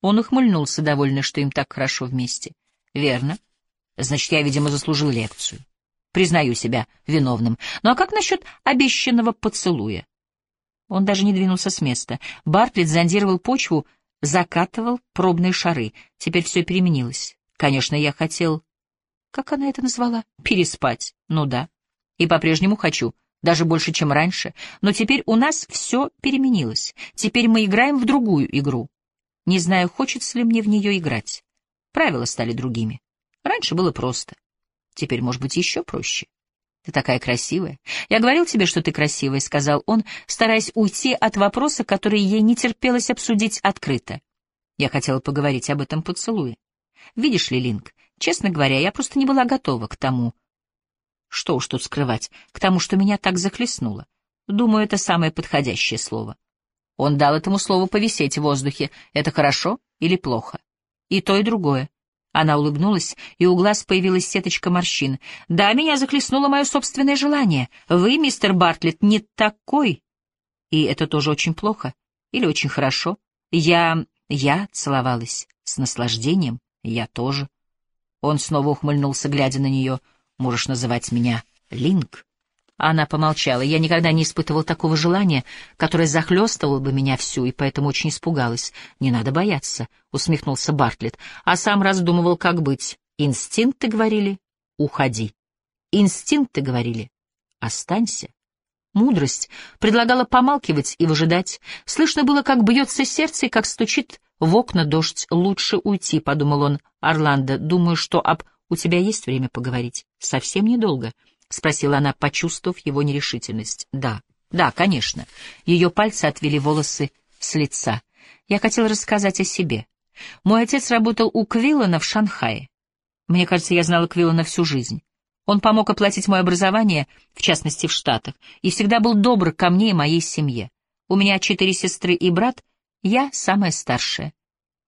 Он ухмыльнулся, довольный, что им так хорошо вместе. «Верно. Значит, я, видимо, заслужил лекцию. Признаю себя виновным. Ну а как насчет обещанного поцелуя?» Он даже не двинулся с места. Бартлетт зондировал почву, закатывал пробные шары. Теперь все переменилось. Конечно, я хотел... Как она это назвала? Переспать. Ну да. И по-прежнему хочу. Даже больше, чем раньше. Но теперь у нас все переменилось. Теперь мы играем в другую игру. Не знаю, хочется ли мне в нее играть. Правила стали другими. Раньше было просто. Теперь, может быть, еще проще. Ты такая красивая. Я говорил тебе, что ты красивая, — сказал он, стараясь уйти от вопроса, который ей не терпелось обсудить открыто. Я хотела поговорить об этом поцелуе. Видишь ли, Линк, честно говоря, я просто не была готова к тому, что уж тут скрывать, к тому, что меня так захлестнуло. Думаю, это самое подходящее слово. Он дал этому слову повисеть в воздухе. Это хорошо или плохо? И то, и другое. Она улыбнулась, и у глаз появилась сеточка морщин. «Да, меня захлестнуло мое собственное желание. Вы, мистер Бартлетт, не такой. И это тоже очень плохо. Или очень хорошо. Я... я целовалась. С наслаждением. Я тоже». Он снова ухмыльнулся, глядя на нее. «Можешь называть меня Линк?» Она помолчала. Я никогда не испытывал такого желания, которое захлестывало бы меня всю, и поэтому очень испугалась. «Не надо бояться», — усмехнулся Бартлетт, а сам раздумывал, как быть. «Инстинкты говорили — уходи. Инстинкты говорили — останься». Мудрость предлагала помалкивать и выжидать. Слышно было, как бьется сердце и как стучит в окна дождь. «Лучше уйти», — подумал он. «Орландо, думаю, что об... У тебя есть время поговорить? Совсем недолго». — спросила она, почувствовав его нерешительность. — Да, да, конечно. Ее пальцы отвели волосы с лица. Я хотела рассказать о себе. Мой отец работал у Квиллана в Шанхае. Мне кажется, я знала Квиллана всю жизнь. Он помог оплатить мое образование, в частности, в Штатах, и всегда был добр ко мне и моей семье. У меня четыре сестры и брат, я самая старшая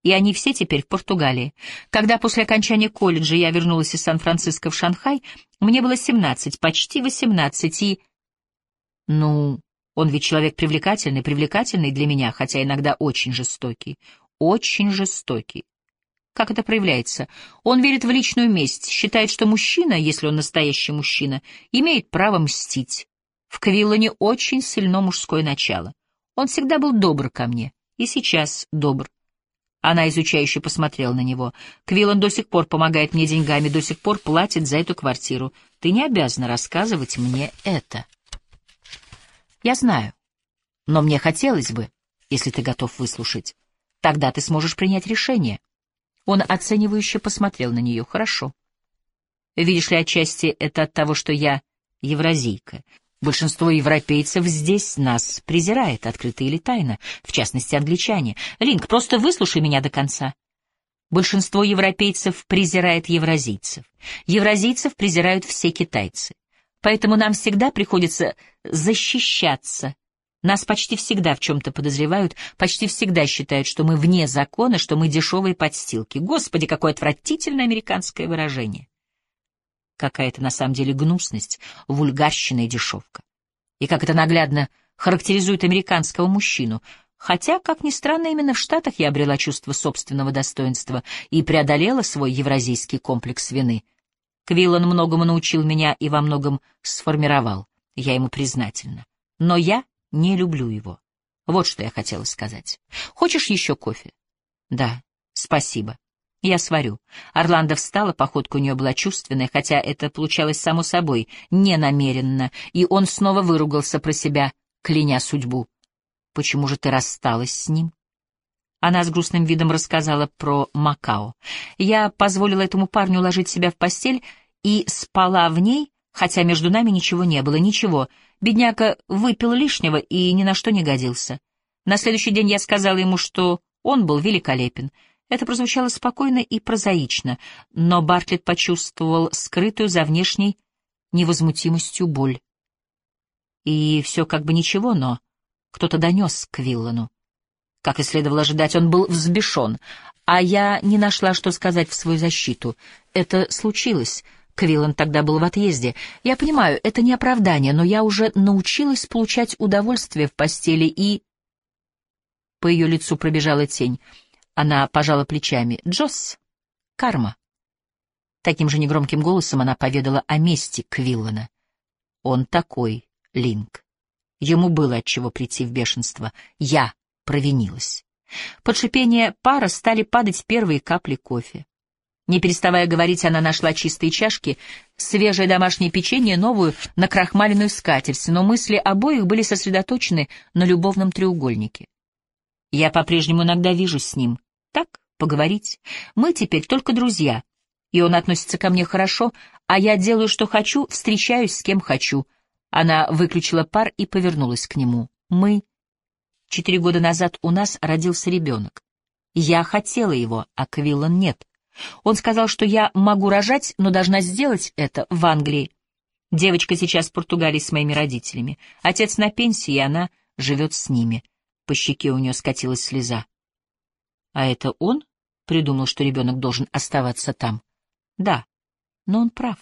и они все теперь в Португалии. Когда после окончания колледжа я вернулась из Сан-Франциско в Шанхай, мне было семнадцать, почти восемнадцать, и... Ну, он ведь человек привлекательный, привлекательный для меня, хотя иногда очень жестокий. Очень жестокий. Как это проявляется? Он верит в личную месть, считает, что мужчина, если он настоящий мужчина, имеет право мстить. В Квиллане очень сильно мужское начало. Он всегда был добр ко мне, и сейчас добр. Она изучающе посмотрела на него. Квиллан до сих пор помогает мне деньгами, до сих пор платит за эту квартиру. Ты не обязана рассказывать мне это. Я знаю. Но мне хотелось бы, если ты готов выслушать. Тогда ты сможешь принять решение. Он оценивающе посмотрел на нее. Хорошо. Видишь ли, отчасти это от того, что я евразийка. Большинство европейцев здесь нас презирает, открыто или тайно, в частности, англичане. Линк, просто выслушай меня до конца. Большинство европейцев презирает евразийцев. Евразийцев презирают все китайцы. Поэтому нам всегда приходится защищаться. Нас почти всегда в чем-то подозревают, почти всегда считают, что мы вне закона, что мы дешевые подстилки. Господи, какое отвратительное американское выражение какая-то на самом деле гнусность, вульгарщина и дешевка. И как это наглядно характеризует американского мужчину, хотя, как ни странно, именно в Штатах я обрела чувство собственного достоинства и преодолела свой евразийский комплекс вины. Квиллан многому научил меня и во многом сформировал, я ему признательна. Но я не люблю его. Вот что я хотела сказать. Хочешь еще кофе? Да, спасибо. Я сварю. Орландо встала, походка у нее была чувственная, хотя это получалось само собой, ненамеренно, и он снова выругался про себя, кляня судьбу. «Почему же ты рассталась с ним?» Она с грустным видом рассказала про Макао. «Я позволила этому парню ложить себя в постель и спала в ней, хотя между нами ничего не было, ничего. Бедняка выпил лишнего и ни на что не годился. На следующий день я сказала ему, что он был великолепен». Это прозвучало спокойно и прозаично, но Бартлетт почувствовал скрытую за внешней невозмутимостью боль. И все как бы ничего, но кто-то донес к Виллану. Как и следовало ожидать, он был взбешен, а я не нашла, что сказать в свою защиту. Это случилось. Квиллан тогда был в отъезде. Я понимаю, это не оправдание, но я уже научилась получать удовольствие в постели и... По ее лицу пробежала тень. Она пожала плечами. «Джосс, карма». Таким же негромким голосом она поведала о месте Квиллана. «Он такой, Линк. Ему было от чего прийти в бешенство. Я провинилась». Под шипение пара стали падать первые капли кофе. Не переставая говорить, она нашла чистые чашки, свежее домашнее печенье, новую накрахмаленную скатерть, но мысли обоих были сосредоточены на любовном треугольнике. Я по-прежнему иногда вижусь с ним. Так, поговорить. Мы теперь только друзья, и он относится ко мне хорошо, а я делаю, что хочу, встречаюсь с кем хочу. Она выключила пар и повернулась к нему. Мы... Четыре года назад у нас родился ребенок. Я хотела его, а Квиллан нет. Он сказал, что я могу рожать, но должна сделать это в Англии. Девочка сейчас в Португалии с моими родителями. Отец на пенсии, и она живет с ними. По щеке у нее скатилась слеза. А это он придумал, что ребенок должен оставаться там? Да, но он прав.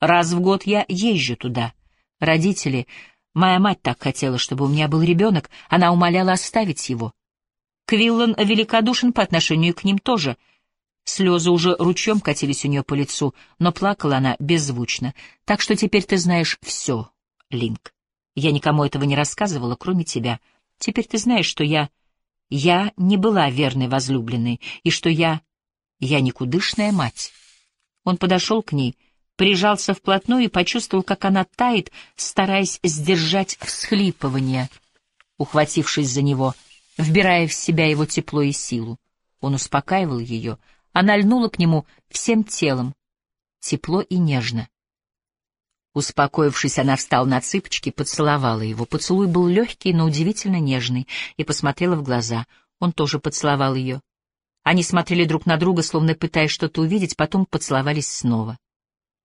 Раз в год я езжу туда. Родители... Моя мать так хотела, чтобы у меня был ребенок, она умоляла оставить его. Квиллан великодушен по отношению к ним тоже — Слезы уже ручьем катились у нее по лицу, но плакала она беззвучно. Так что теперь ты знаешь все, Линк. Я никому этого не рассказывала, кроме тебя. Теперь ты знаешь, что я... Я не была верной возлюбленной, и что я... Я никудышная мать. Он подошел к ней, прижался вплотную и почувствовал, как она тает, стараясь сдержать всхлипывание, ухватившись за него, вбирая в себя его тепло и силу. Он успокаивал ее, она льнула к нему всем телом, тепло и нежно. Успокоившись, она встала на цыпочки, поцеловала его. Поцелуй был легкий, но удивительно нежный, и посмотрела в глаза. Он тоже поцеловал ее. Они смотрели друг на друга, словно пытаясь что-то увидеть, потом поцеловались снова.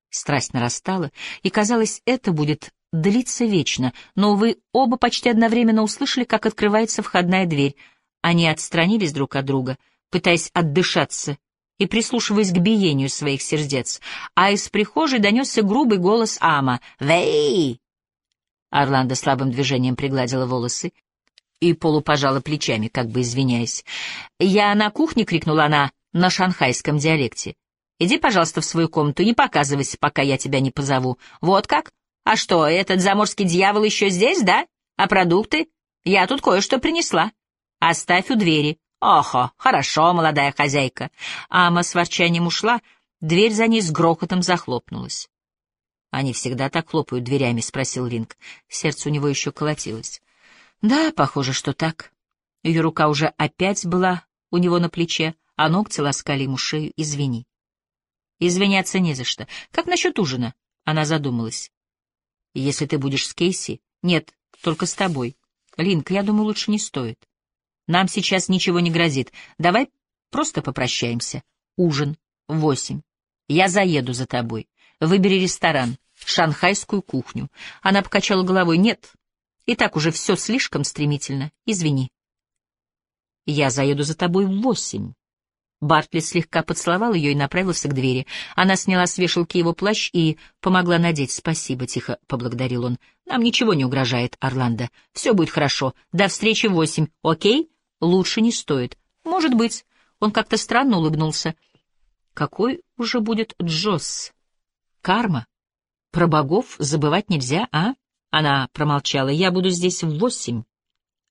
Страсть нарастала, и, казалось, это будет длиться вечно, но, увы, оба почти одновременно услышали, как открывается входная дверь. Они отстранились друг от друга, пытаясь отдышаться и прислушиваясь к биению своих сердец, а из прихожей донесся грубый голос Ама «Вей!». Орландо слабым движением пригладила волосы и полупожала плечами, как бы извиняясь. «Я на кухне!» — крикнула она на шанхайском диалекте. «Иди, пожалуйста, в свою комнату, не показывайся, пока я тебя не позову. Вот как? А что, этот заморский дьявол еще здесь, да? А продукты? Я тут кое-что принесла. Оставь у двери. «Охо, хорошо, молодая хозяйка». Ама с ворчанием ушла, дверь за ней с грохотом захлопнулась. «Они всегда так хлопают дверями?» — спросил Линк. Сердце у него еще колотилось. «Да, похоже, что так». Ее рука уже опять была у него на плече, а ногти ласкали ему шею. «Извини». «Извиняться не за что. Как насчет ужина?» Она задумалась. «Если ты будешь с Кейси?» «Нет, только с тобой. Линк, я думаю, лучше не стоит». Нам сейчас ничего не грозит. Давай просто попрощаемся. Ужин. Восемь. Я заеду за тобой. Выбери ресторан. Шанхайскую кухню. Она покачала головой. Нет. И так уже все слишком стремительно. Извини. Я заеду за тобой в восемь. Бартли слегка поцеловал ее и направился к двери. Она сняла с вешалки его плащ и помогла надеть. «Спасибо», — тихо поблагодарил он. «Нам ничего не угрожает, Орландо. Все будет хорошо. До встречи в восемь, окей?» Лучше не стоит. Может быть. Он как-то странно улыбнулся. Какой уже будет Джосс? Карма? Про богов забывать нельзя, а? Она промолчала. Я буду здесь в восемь.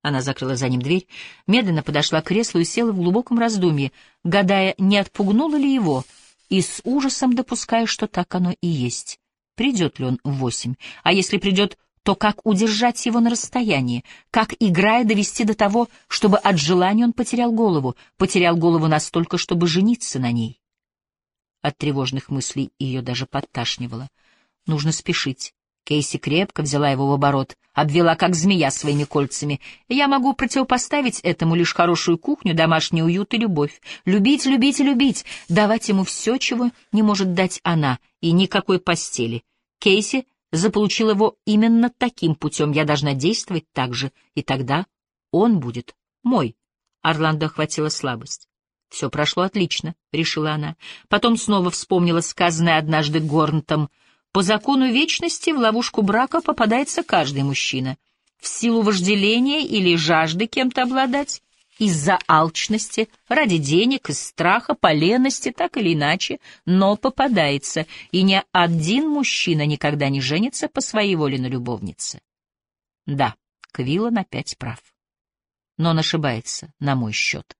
Она закрыла за ним дверь, медленно подошла к креслу и села в глубоком раздумье, гадая, не отпугнула ли его, и с ужасом допуская, что так оно и есть. Придет ли он в восемь? А если придет, то как удержать его на расстоянии, как, играя, довести до того, чтобы от желания он потерял голову, потерял голову настолько, чтобы жениться на ней. От тревожных мыслей ее даже подташнивало. Нужно спешить. Кейси крепко взяла его в оборот, обвела как змея своими кольцами. Я могу противопоставить этому лишь хорошую кухню, домашний уют и любовь. Любить, любить и любить, давать ему все, чего не может дать она, и никакой постели. Кейси заполучил его именно таким путем, я должна действовать так же, и тогда он будет мой. Орландо охватила слабость. Все прошло отлично, — решила она. Потом снова вспомнила сказанное однажды Горнтом. По закону вечности в ловушку брака попадается каждый мужчина. В силу вожделения или жажды кем-то обладать, из-за алчности, ради денег, из страха, по лености, так или иначе, но попадается, и ни один мужчина никогда не женится по своей воле на любовнице. Да, Квиллан опять прав. Но он ошибается, на мой счет.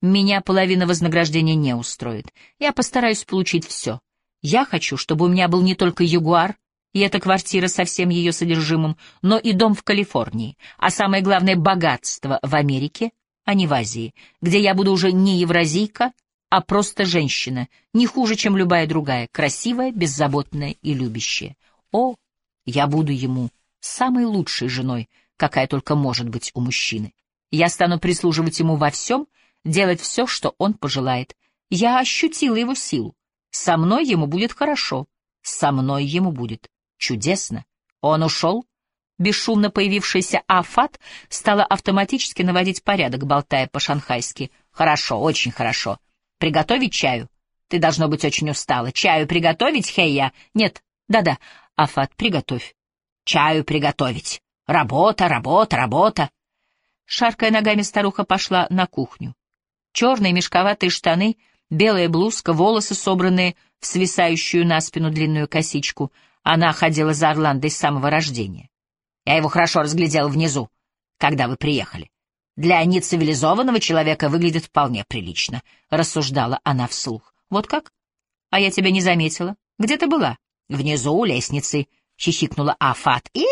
Меня половина вознаграждения не устроит. Я постараюсь получить все. Я хочу, чтобы у меня был не только ягуар, и эта квартира со всем ее содержимым, но и дом в Калифорнии, а самое главное — богатство в Америке, а не в Азии, где я буду уже не евразийка, а просто женщина, не хуже, чем любая другая, красивая, беззаботная и любящая. О, я буду ему самой лучшей женой, какая только может быть у мужчины. Я стану прислуживать ему во всем, делать все, что он пожелает. Я ощутила его силу. Со мной ему будет хорошо, со мной ему будет чудесно. Он ушел, Бесшумно появившаяся Афат стала автоматически наводить порядок, болтая по-шанхайски. «Хорошо, очень хорошо. Приготовить чаю? Ты, должно быть, очень устала. Чаю приготовить, Хейя? Нет, да-да. Афат, приготовь. Чаю приготовить. Работа, работа, работа». Шаркая ногами, старуха пошла на кухню. Черные мешковатые штаны, белая блузка, волосы, собранные в свисающую на спину длинную косичку. Она ходила за Орландой с самого рождения. Я его хорошо разглядел внизу, когда вы приехали. Для нецивилизованного человека выглядит вполне прилично, — рассуждала она вслух. Вот как? А я тебя не заметила. Где ты была? Внизу, у лестницы, — хихикнула Афат. И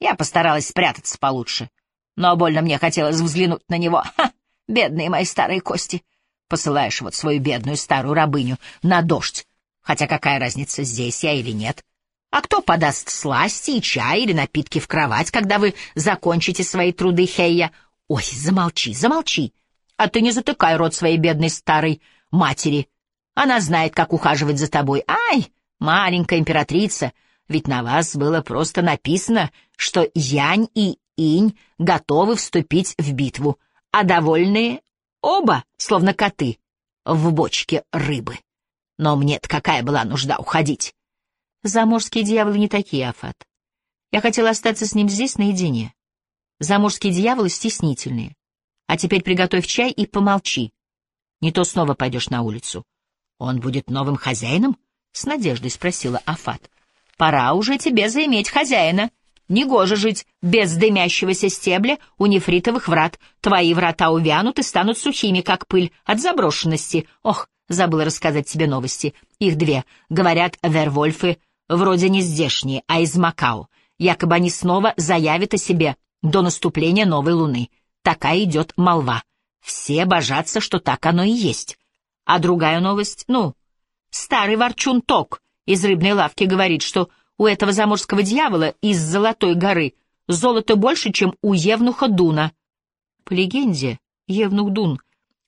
я постаралась спрятаться получше. Но больно мне хотелось взглянуть на него. Ха! Бедные мои старые кости. Посылаешь вот свою бедную старую рабыню на дождь. Хотя какая разница, здесь я или нет? А кто подаст сласти и чай или напитки в кровать, когда вы закончите свои труды, Хейя? Ой, замолчи, замолчи. А ты не затыкай рот своей бедной старой матери. Она знает, как ухаживать за тобой. Ай, маленькая императрица, ведь на вас было просто написано, что Янь и Инь готовы вступить в битву, а довольные оба, словно коты, в бочке рыбы. Но мне-то какая была нужда уходить? Заморские дьяволы не такие, Афат. Я хотела остаться с ним здесь наедине. Заморские дьяволы стеснительные. А теперь приготовь чай и помолчи. Не то снова пойдешь на улицу. Он будет новым хозяином? С надеждой спросила Афат. Пора уже тебе заиметь хозяина. Негоже жить без дымящегося стебля у нефритовых врат. Твои врата увянут и станут сухими, как пыль, от заброшенности. Ох, забыла рассказать тебе новости. Их две. Говорят, вервольфы вроде не здешние, а из Макао. Якобы они снова заявят о себе до наступления новой луны. Такая идет молва. Все божатся, что так оно и есть. А другая новость, ну, старый ворчун Ток из рыбной лавки говорит, что у этого заморского дьявола из Золотой горы золото больше, чем у Евнуха Дуна. По легенде, Евнух Дун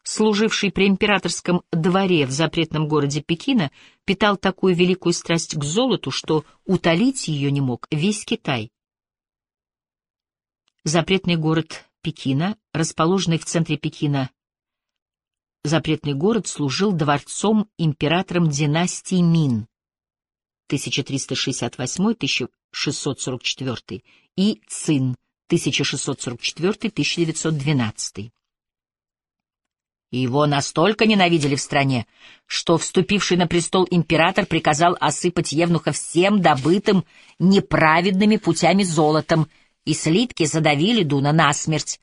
служивший при императорском дворе в запретном городе Пекина, питал такую великую страсть к золоту, что утолить ее не мог весь Китай. Запретный город Пекина, расположенный в центре Пекина, запретный город служил дворцом императором династии Мин 1368-1644 и Цин 1644-1912 его настолько ненавидели в стране, что вступивший на престол император приказал осыпать Евнуха всем добытым неправедными путями золотом, и слитки задавили Дуна насмерть.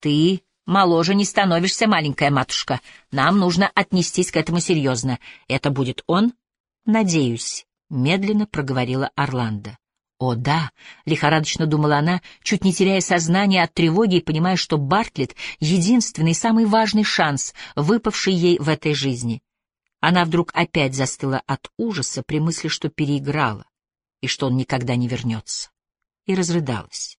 Ты моложе не становишься, маленькая матушка. Нам нужно отнестись к этому серьезно. Это будет он? Надеюсь, — медленно проговорила Орландо. О, да, лихорадочно думала она, чуть не теряя сознание от тревоги и понимая, что Бартлетт — единственный самый важный шанс, выпавший ей в этой жизни. Она вдруг опять застыла от ужаса при мысли, что переиграла, и что он никогда не вернется, и разрыдалась.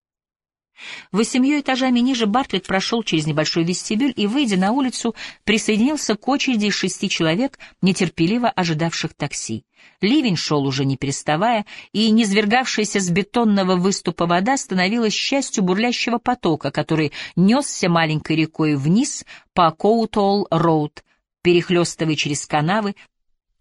Восемью этажами ниже Бартлетт прошел через небольшой вестибюль и, выйдя на улицу, присоединился к очереди из шести человек, нетерпеливо ожидавших такси. Ливень шел уже не переставая, и низвергавшаяся с бетонного выступа вода становилась частью бурлящего потока, который несся маленькой рекой вниз по Коутол-Роуд, перехлестывая через канавы,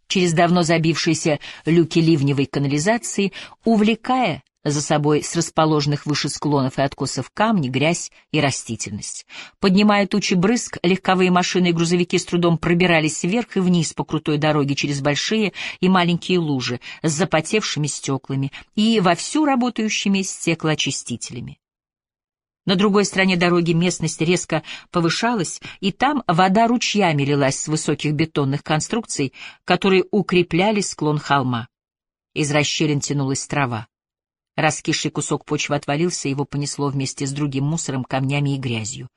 через давно забившиеся люки ливневой канализации, увлекая за собой с расположенных выше склонов и откосов камни, грязь и растительность. Поднимая тучи брызг, легковые машины и грузовики с трудом пробирались вверх и вниз по крутой дороге через большие и маленькие лужи с запотевшими стеклами и вовсю работающими стеклоочистителями. На другой стороне дороги местность резко повышалась, и там вода ручьями лилась с высоких бетонных конструкций, которые укрепляли склон холма. Из расщелин тянулась трава. Раскисший кусок почвы отвалился, его понесло вместе с другим мусором, камнями и грязью.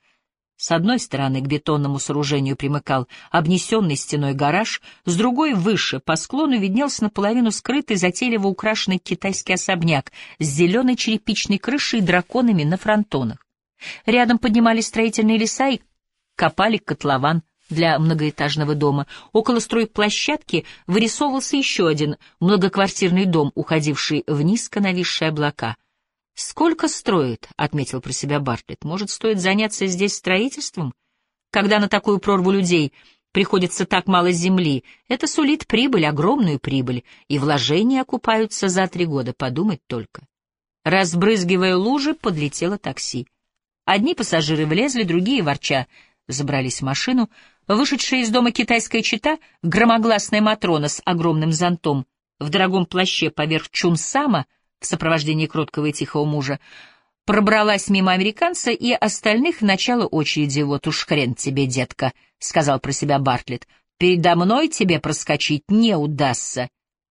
С одной стороны к бетонному сооружению примыкал обнесенный стеной гараж, с другой, выше, по склону виднелся наполовину скрытый, затейливо украшенный китайский особняк с зеленой черепичной крышей и драконами на фронтонах. Рядом поднимались строительные леса и копали котлован для многоэтажного дома. Около стройплощадки вырисовывался еще один многоквартирный дом, уходивший в низко нависшие облака. «Сколько строит?» — отметил про себя Бартлетт. «Может, стоит заняться здесь строительством? Когда на такую прорву людей приходится так мало земли, это сулит прибыль, огромную прибыль, и вложения окупаются за три года, подумать только». Разбрызгивая лужи, подлетело такси. Одни пассажиры влезли, другие, ворча, забрались в машину — Вышедшая из дома китайская чита, громогласная Матрона с огромным зонтом, в дорогом плаще поверх чунсама, в сопровождении кроткого и тихого мужа, пробралась мимо американца и остальных в начало очереди. «Вот уж хрен тебе, детка», — сказал про себя Бартлетт. «Передо мной тебе проскочить не удастся».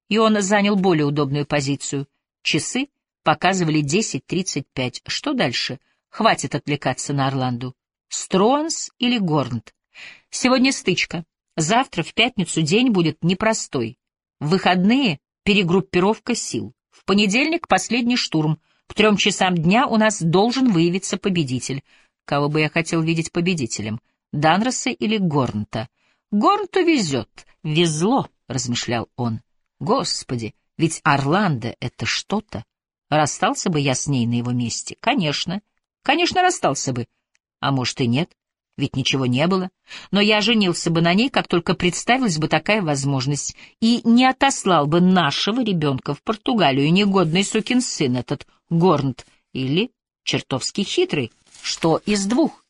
И он занял более удобную позицию. Часы показывали 10.35. Что дальше? Хватит отвлекаться на Орланду. Стронс или Горнт? Сегодня стычка. Завтра, в пятницу, день будет непростой. В выходные — перегруппировка сил. В понедельник — последний штурм. К трем часам дня у нас должен выявиться победитель. Кого бы я хотел видеть победителем? Данроса или Горнта? Горнту везет. Везло, — размышлял он. Господи, ведь Орландо — это что-то. Расстался бы я с ней на его месте? Конечно. Конечно, расстался бы. А может и нет ведь ничего не было. Но я женился бы на ней, как только представилась бы такая возможность, и не отослал бы нашего ребенка в Португалию, негодный сукин сын этот Горнт, или чертовски хитрый, что из двух.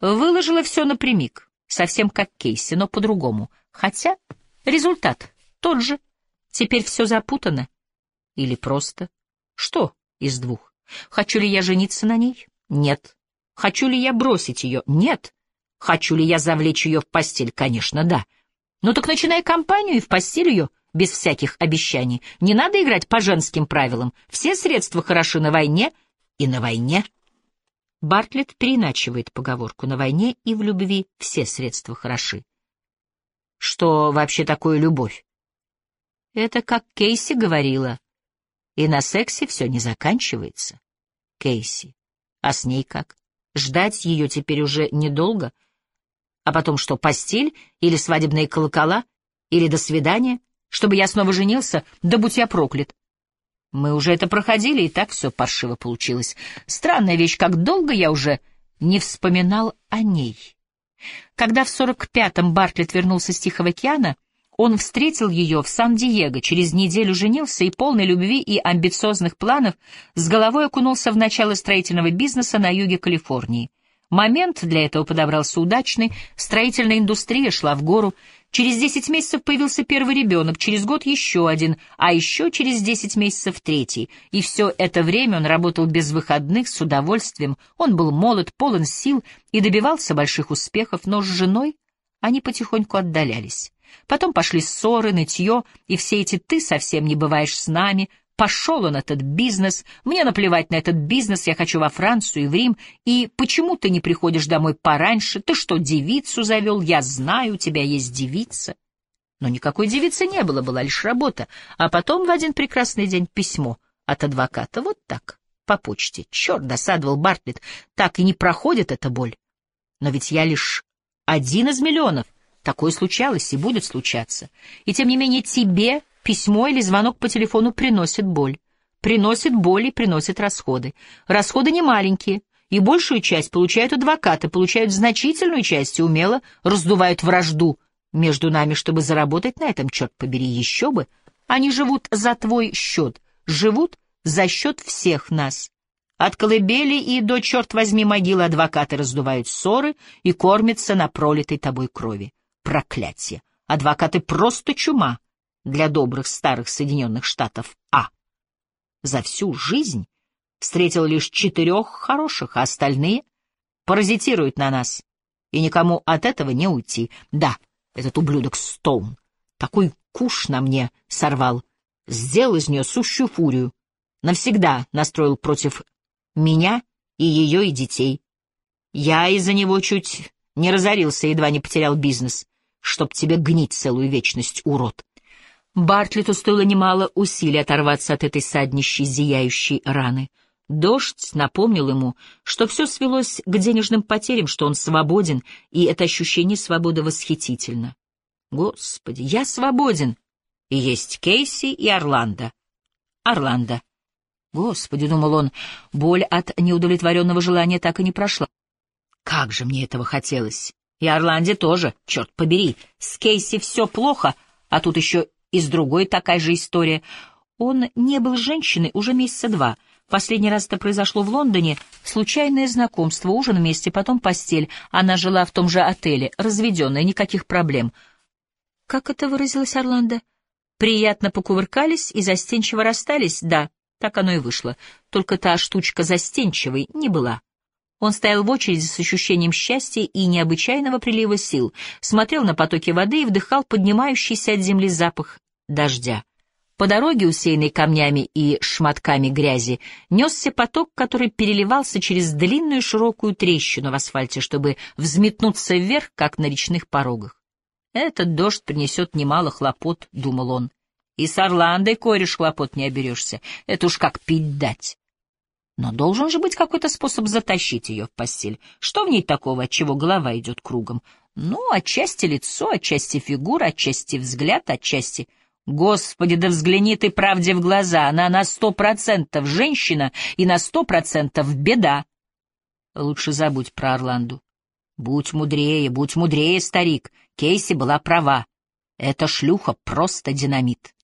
Выложила все напрямик, совсем как Кейси, но по-другому, хотя результат тот же. Теперь все запутано. Или просто. Что из двух? Хочу ли я жениться на ней? Нет. Хочу ли я бросить ее? Нет. Хочу ли я завлечь ее в постель? Конечно, да. Ну так начинай компанию и в постель ее, без всяких обещаний. Не надо играть по женским правилам. Все средства хороши на войне и на войне. Бартлетт переиначивает поговорку «на войне и в любви все средства хороши». Что вообще такое любовь? Это как Кейси говорила. И на сексе все не заканчивается. Кейси. А с ней как? Ждать ее теперь уже недолго. А потом что, постель или свадебные колокола? Или до свидания? Чтобы я снова женился? Да будь я проклят. Мы уже это проходили, и так все паршиво получилось. Странная вещь, как долго я уже не вспоминал о ней. Когда в сорок пятом Бартлетт вернулся с Тихого океана, он встретил ее в Сан-Диего, через неделю женился и полной любви и амбициозных планов с головой окунулся в начало строительного бизнеса на юге Калифорнии. Момент для этого подобрался удачный, строительная индустрия шла в гору, через десять месяцев появился первый ребенок, через год еще один, а еще через десять месяцев третий. И все это время он работал без выходных, с удовольствием, он был молод, полон сил и добивался больших успехов, но с женой они потихоньку отдалялись. Потом пошли ссоры, нытье, и все эти «ты совсем не бываешь с нами», «пошел он этот бизнес», «мне наплевать на этот бизнес, я хочу во Францию и в Рим», и «почему ты не приходишь домой пораньше, ты что, девицу завел, я знаю, у тебя есть девица». Но никакой девицы не было, была лишь работа, а потом в один прекрасный день письмо от адвоката, вот так, по почте. Черт, досадовал Бартлетт, так и не проходит эта боль. Но ведь я лишь один из миллионов — Такое случалось и будет случаться. И тем не менее тебе письмо или звонок по телефону приносит боль. Приносит боль и приносит расходы. Расходы не маленькие, и большую часть получают адвокаты, получают значительную часть и умело раздувают вражду между нами, чтобы заработать на этом, черт побери, еще бы. Они живут за твой счет, живут за счет всех нас. От колыбели и до, черт возьми, могилы адвокаты раздувают ссоры и кормятся на пролитой тобой крови. Проклятие! Адвокаты просто чума для добрых старых Соединенных Штатов А. За всю жизнь встретил лишь четырех хороших, а остальные паразитируют на нас, и никому от этого не уйти. Да, этот ублюдок Стоун такой куш на мне сорвал, сделал из нее сущую фурию, навсегда настроил против меня и ее, и детей. Я из-за него чуть не разорился, едва не потерял бизнес, чтоб тебе гнить целую вечность, урод. Бартлету стоило немало усилий оторваться от этой саднищей, зияющей раны. Дождь напомнил ему, что все свелось к денежным потерям, что он свободен, и это ощущение свободы восхитительно. Господи, я свободен. И есть Кейси и Орландо. Орландо. Господи, думал он, боль от неудовлетворенного желания так и не прошла. Как же мне этого хотелось. И Орланде тоже, черт побери. С Кейси все плохо, а тут еще и с другой такая же история. Он не был женщиной уже месяца два. Последний раз это произошло в Лондоне. Случайное знакомство, ужин вместе, потом постель. Она жила в том же отеле, разведенная, никаких проблем — как это выразилась Орландо? Приятно покувыркались и застенчиво расстались? Да, так оно и вышло. Только та штучка застенчивой не была. Он стоял в очереди с ощущением счастья и необычайного прилива сил, смотрел на потоки воды и вдыхал поднимающийся от земли запах дождя. По дороге, усеянной камнями и шматками грязи, несся поток, который переливался через длинную широкую трещину в асфальте, чтобы взметнуться вверх, как на речных порогах. Этот дождь принесет немало хлопот, — думал он. И с Орландой, кореш, хлопот не оберешься. Это уж как пить дать. Но должен же быть какой-то способ затащить ее в постель. Что в ней такого, от чего голова идет кругом? Ну, отчасти лицо, отчасти фигура, отчасти взгляд, отчасти... Господи, да взгляни ты правде в глаза, она на сто процентов женщина и на сто процентов беда. Лучше забудь про Орланду. Будь мудрее, будь мудрее, старик. Кейси была права. Эта шлюха просто динамит.